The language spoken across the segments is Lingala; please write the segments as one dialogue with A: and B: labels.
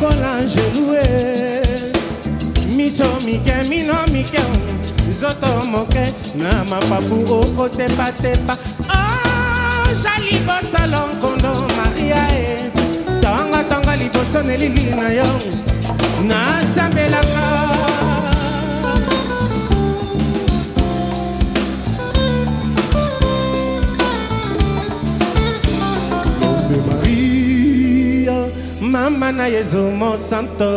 A: lokola gelue miso mike mino mike nzoto moke na mapapu okotepatepa o ah, jali bosolo nkondo maria e tongotongo liboso nelili na yo samba na yezu monsanto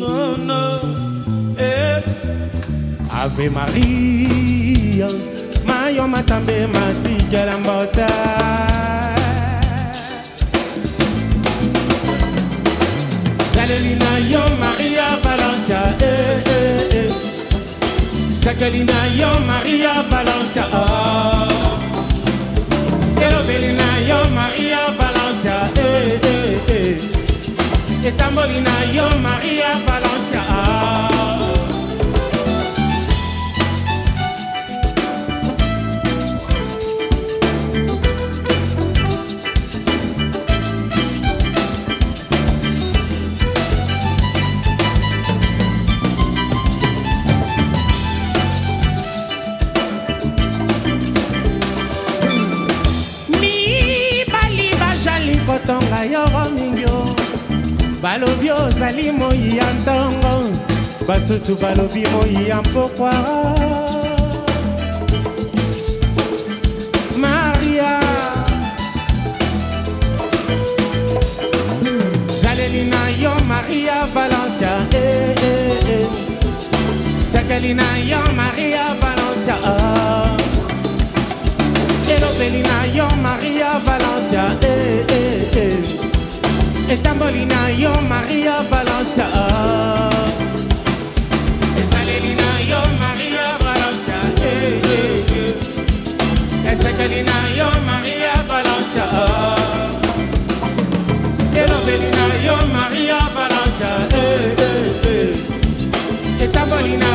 A: no, no. Eh. ave maria mayo matambe matikela mbota zaleli na yo maria valencia eh, eh, eh. sakeli na yo maria valencia oh. mokoli na yo maria valencia kotonga yo balobi ozali moi ya ntongo basusu balobi moi ya mpokwa maria zaleli na yo maria valencia eh, eh, eh. sekeli na yo maria moli na yo maria balansa ezaleli na yo maria balansa esekeli eh, eh, eh. na yo maria balansa elobeli na yo maria balansa etamboli na